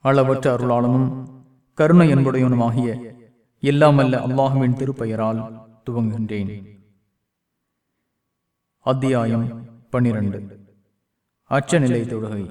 அளவற்ற அருளாளனும் கருணை என்புடையவனுமாகிய எல்லாமல்ல அல்லாஹுவின் திருப்பெயரால் துவங்குகின்றேன். அத்தியாயம் பனிரெண்டு அச்சநிலை தொழுகை.